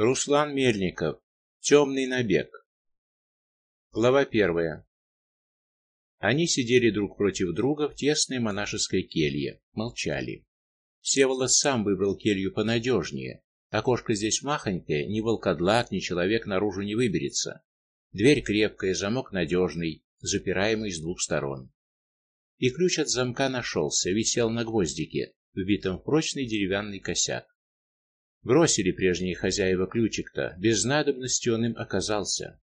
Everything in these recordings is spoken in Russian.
Руслан Мельников. Темный набег. Глава первая. Они сидели друг против друга в тесной монашеской келье, молчали. Всеволод сам выбрал келью понадежнее. Окошко здесь махонькое, ни волкодлак, ни человек наружу не выберется. Дверь крепкая, замок надежный, запираемый с двух сторон. И ключ от замка нашелся, висел на гвоздике, вбитом в прочный деревянный косяк. Бросили прежние хозяева ключик-то, без надобности он им оказался.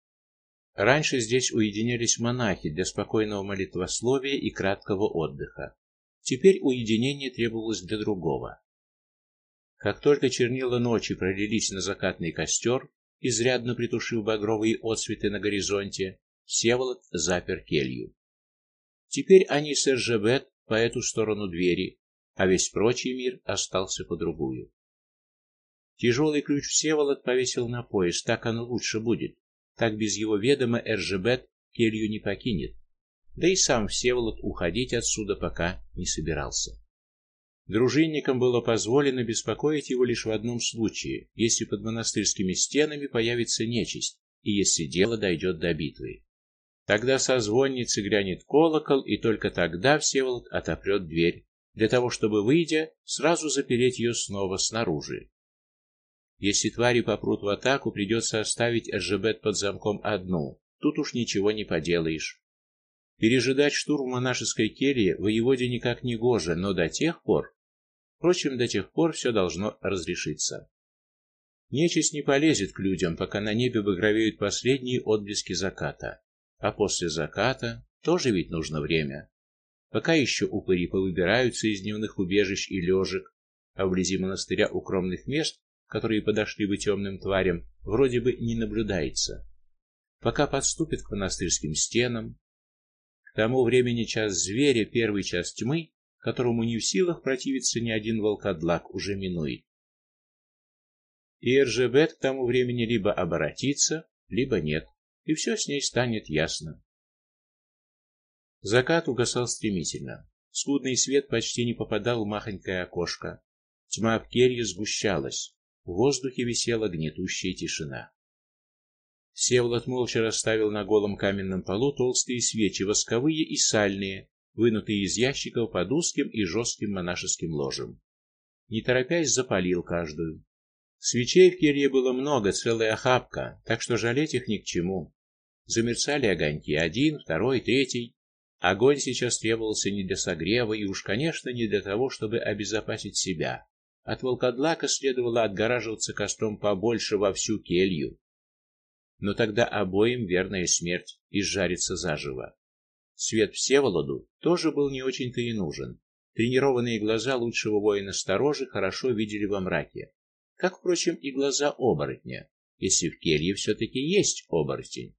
Раньше здесь уединялись монахи для спокойного молитвословия и краткого отдыха. Теперь уединение требовалось для другого. Как только чернила ночи пролились на закатный костер, изрядно притушив багровые отсветы на горизонте, Всеволод запер келью. Теперь они с Эржебет по эту сторону двери, а весь прочий мир остался по другую. Тяжелый ключ Всеволод повесил на пояс, так оно лучше будет. Так без его ведома Эржебет келью не покинет. Да и сам Всеволод уходить отсюда пока не собирался. Дружинникам было позволено беспокоить его лишь в одном случае, если под монастырскими стенами появится нечисть и если дело дойдет до битвы. Тогда со звонницы грянет колокол, и только тогда Всеволод отопрет дверь, для того чтобы выйдя, сразу запереть ее снова снаружи. Если твари попрут в атаку, придется оставить Эржебет под замком одну. Тут уж ничего не поделаешь. Пережидать штурм монашеской кельи воеводе никак не гоже, но до тех пор, впрочем, до тех пор все должно разрешиться. Нечисть не полезет к людям, пока на небе багровеют последние отблески заката. А после заката тоже ведь нужно время. Пока еще упыри повыбираются из дневных убежищ и лежек, а вблизи монастыря укромных мест которые подошли бы темным тварям, вроде бы не наблюдается. Пока подступит к монастырским стенам, к тому времени час зверя, первый час тьмы, которому не в силах противиться ни один волкодлак, уже минует. И Эржебет к тому времени либо обратится, либо нет, и все с ней станет ясно. Закат угасал стремительно. Скудный свет почти не попадал в махонькое окошко. Тьма в келье сгущалась. В воздухе висела гнетущая тишина. Севлот молча расставил на голом каменном полу толстые свечи, восковые и сальные, вынутые из ящиков под узким и жестким монашеским ложем. Не торопясь, запалил каждую. Свечей в келье было много, целая охапка, так что жалеть их ни к чему. Замерцали огоньки, один, второй, третий. Огонь сейчас требовался не для согрева и уж, конечно, не для того, чтобы обезопасить себя, от волкодлака следовало отгораживаться костром побольше во всю келью. Но тогда обоим верная смерть и сжариться заживо. Свет Всеволоду тоже был не очень-то и нужен. Тренированные глаза лучшего воина сторожи хорошо видели во мраке, как впрочем и глаза оборотня, если в келье все таки есть оборотень.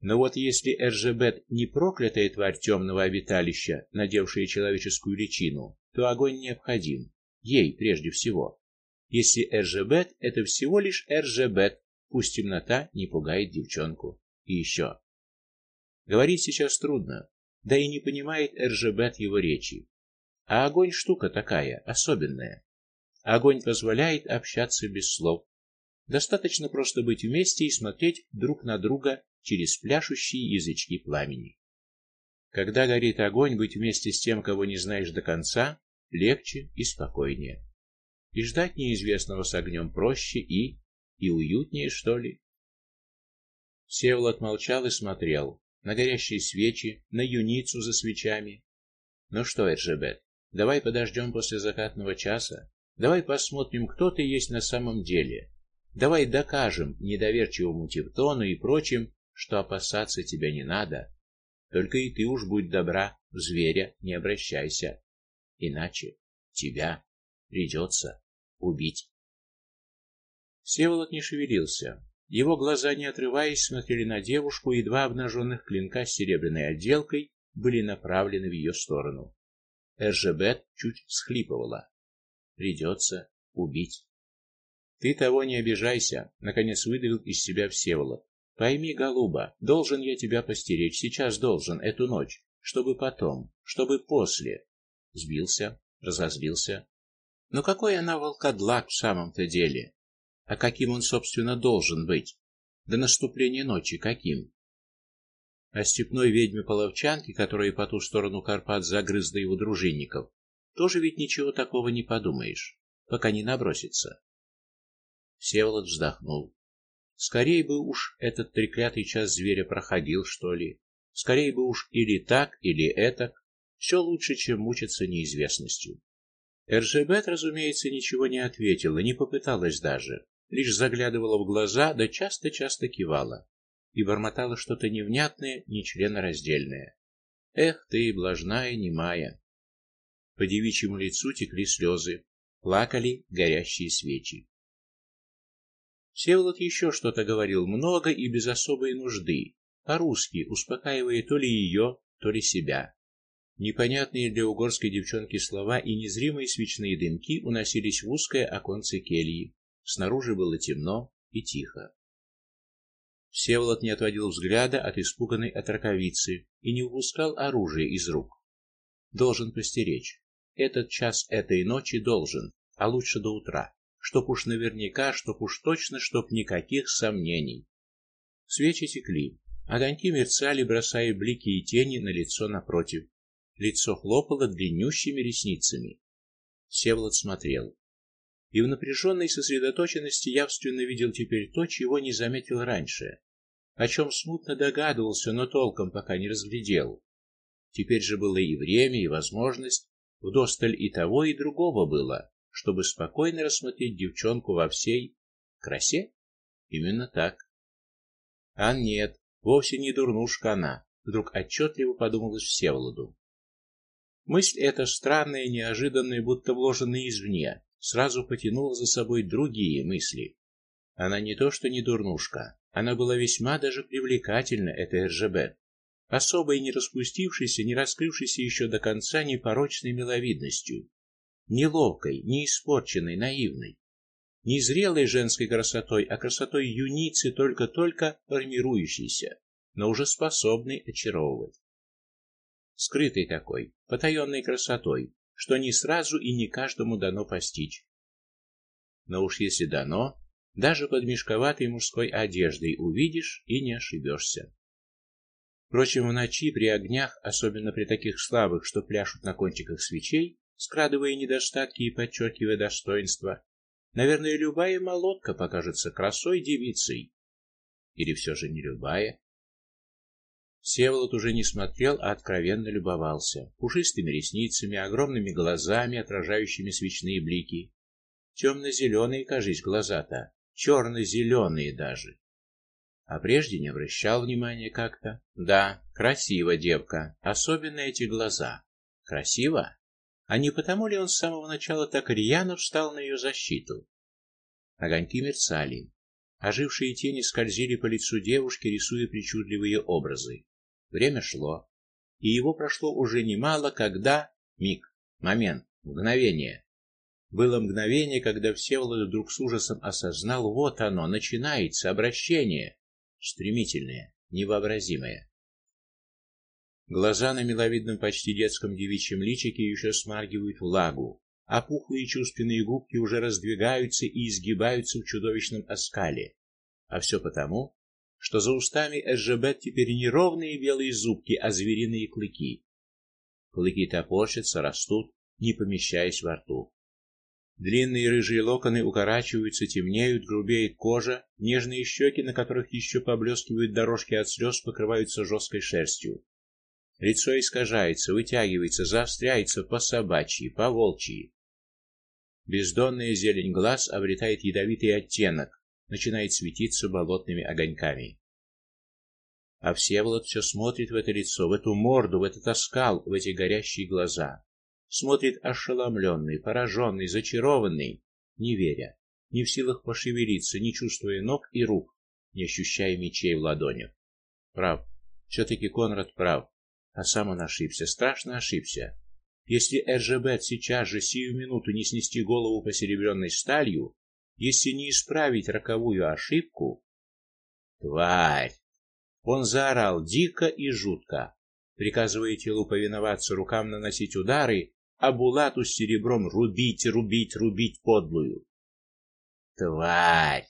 Но вот если Эржебет не проклятая тварь темного обиталища, надевшая человеческую личину, то огонь необходим ей прежде всего. Если Эржебет это всего лишь Эржебет, пусть темнота не пугает девчонку. И еще. Говорить сейчас трудно, да и не понимает Эржебет его речи. А огонь штука такая, особенная. Огонь позволяет общаться без слов. Достаточно просто быть вместе и смотреть друг на друга через пляшущие язычки пламени. Когда горит огонь, быть вместе с тем, кого не знаешь до конца, легче и спокойнее. И ждать неизвестного с огнем проще и и уютнее, что ли. Севлот молчал и смотрел на горящие свечи, на юницу за свечами. Ну что, Эржебет, давай подождем после закатного часа. Давай посмотрим, кто ты есть на самом деле. Давай докажем недоверчивому Тевтону и прочим, что опасаться тебя не надо. Только и ты уж будь добра, в зверя не обращайся иначе тебя придется убить. Всеволод не шевелился. Его глаза, не отрываясь, смотрели на девушку, и два обнаженных клинка с серебряной отделкой были направлены в ее сторону. Эржебет чуть всхлипывала. Придется убить. Ты того не обижайся, наконец выдавил из себя Всеволод. Пойми, голуба, должен я тебя постеречь, сейчас должен эту ночь, чтобы потом, чтобы после сбился, разозлился. Но какой она волкодлак в самом-то деле? А каким он, собственно, должен быть? До наступления ночи каким? О степной ведьме-половчанке, которая по ту сторону Карпат загрызла его дружинников, тоже ведь ничего такого не подумаешь, пока не набросится. Всеволод вздохнул. Скорей бы уж этот треклятый час зверя проходил, что ли. Скорей бы уж или так, или этак. Все лучше, чем мучиться неизвестностью. Эржебет, разумеется, ничего не ответила, не попыталась даже, лишь заглядывала в глаза, да часто-часто кивала и бормотала что-то невнятное, нечленораздельное. Эх ты, блажная немая. По девичьему лицу текли слезы, плакали горящие свечи. Всеволод еще что-то говорил много и без особой нужды, по-русски, успокаивая то ли ее, то ли себя. Непонятные для угорской девчонки слова и незримые свечные дымки уносились в узкое оконце кельи. Снаружи было темно и тихо. Всеволод не отводил взгляда от испуганной отраковицы и не упускал оружие из рук. Должен постеречь. Этот час этой ночи должен, а лучше до утра чтоб уж наверняка, чтоб уж точно, чтоб никаких сомнений. Свечи текли, огоньки мерцали, бросая блики и тени на лицо напротив. Лицо хлопало длиннющими ресницами. Всеволод смотрел. И в напряженной сосредоточенности явственно видел теперь то, чего не заметил раньше, о чем смутно догадывался, но толком пока не разглядел. Теперь же было и время, и возможность, вдосталь и того, и другого было чтобы спокойно рассмотреть девчонку во всей красе? Именно так. А нет, вовсе не дурнушка она, вдруг отчетливо подумалось Всеволоду. Мысль эта странная, неожиданная, будто вложенная извне, сразу потянула за собой другие мысли. Она не то что не дурнушка, она была весьма даже привлекательна, эта РЖБ, особой не распустившейся, не раскрывшейся еще до конца непорочной миловидностью неловкой, не испорченной, наивной, не зрелой женской красотой, а красотой юницы, только-только формирующейся, но уже способной очаровывать. Скрытой такой, потаенной красотой, что не сразу и не каждому дано постичь. Но уж если дано, даже под мешковатой мужской одеждой увидишь и не ошибешься. Впрочем, в ночи при огнях, особенно при таких слабых, что пляшут на кончиках свечей, скрадывая недостатки и подчеркивая достоинства. Наверное, любая молотка покажется красой девицей. Или все же не любая? Всеволод уже не смотрел, а откровенно любовался пушистыми ресницами, огромными глазами, отражающими свечные блики. Темно-зеленые, кажись, глаза-то, черно-зеленые даже. А прежде не обращал внимания как-то. Да, красива девка, особенно эти глаза. Красиво? А не потому ли он с самого начала так рьяно встал на ее защиту? Огоньки мерцали, ожившие тени скользили по лицу девушки, рисуя причудливые образы. Время шло, и его прошло уже немало, когда миг, момент, мгновение. Было мгновение, когда Всеволод вдруг с ужасом осознал: вот оно, начинается обращение, стремительное, невообразимое. Глаза на миловидном почти детском девичьем личике еще смаргивают влагу, а пухлые чувственные губки уже раздвигаются и изгибаются в чудовищном оскале. А все потому, что за устами Эжебет теперь не ровные белые зубки, а звериные клыки. Клыки топорщатся, растут, не помещаясь во рту. Длинные рыжие локоны укорачиваются, темнеют, грубеет кожа, нежные щеки, на которых еще поблескивают дорожки от слез, покрываются жесткой шерстью. Лицо искажается, вытягивается, заостряется по собачьи, по волчьи. Бездонная зелень глаз обретает ядовитый оттенок, начинает светиться болотными огоньками. А Всеволод все смотрит в это лицо, в эту морду, в этот оскал, в эти горящие глаза. Смотрит ошеломленный, пораженный, зачарованный, не веря, не в силах пошевелиться, не чувствуя ног и рук, не ощущая мечей в ладонях. Прав, все таки Конрад прав. А сам он ошибся, страшно ошибся. Если Эржебет сейчас же сию минуту не снести голову посеребренной сталью, если не исправить роковую ошибку, тварь. Он заорал дико и жутко, приказывая телу повиноваться, рукам наносить удары, а булату с серебром рубить, рубить, рубить подлую. Тварь!